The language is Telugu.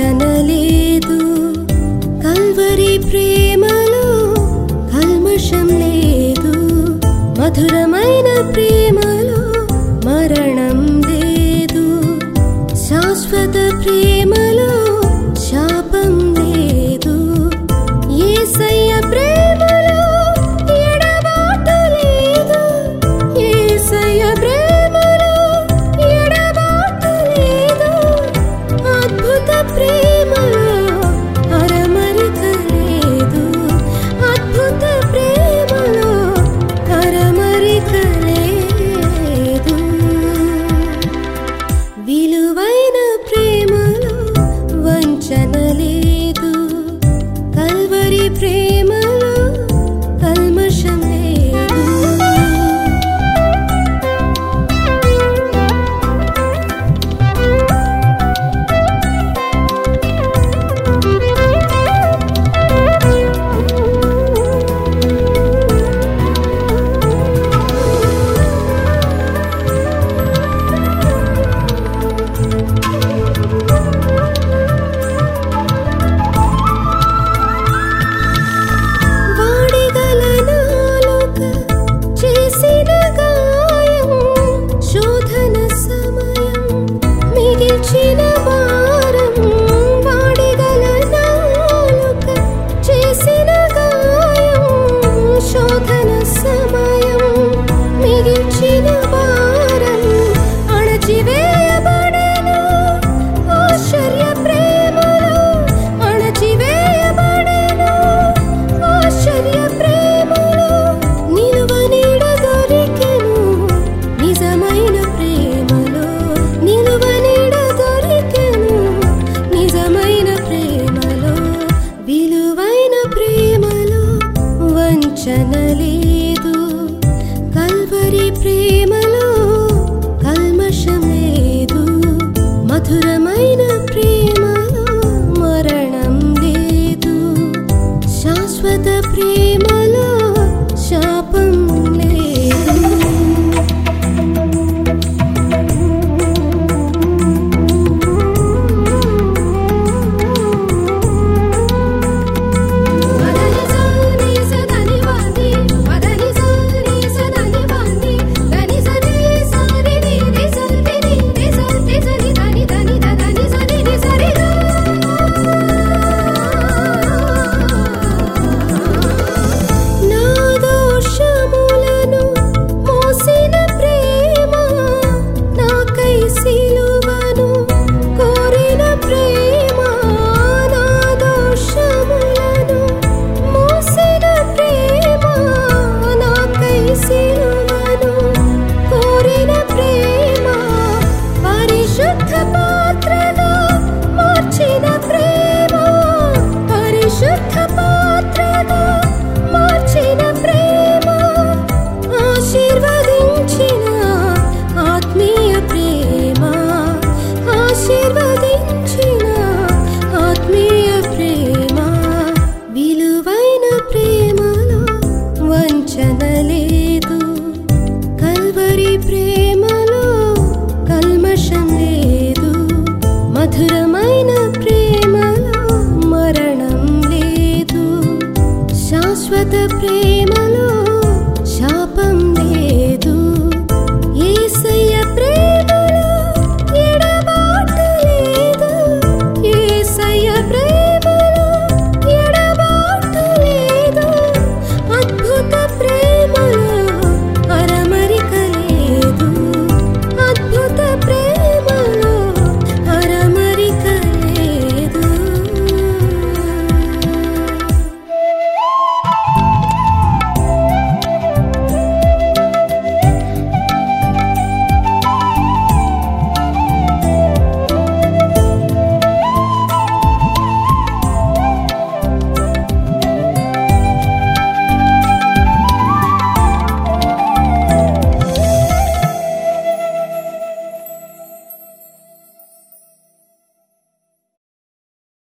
ఆలోచన లేదు వంచన లేదు కల్వరి ప్రేమలో కల్మషం లేదు. మధురమైన Sweat the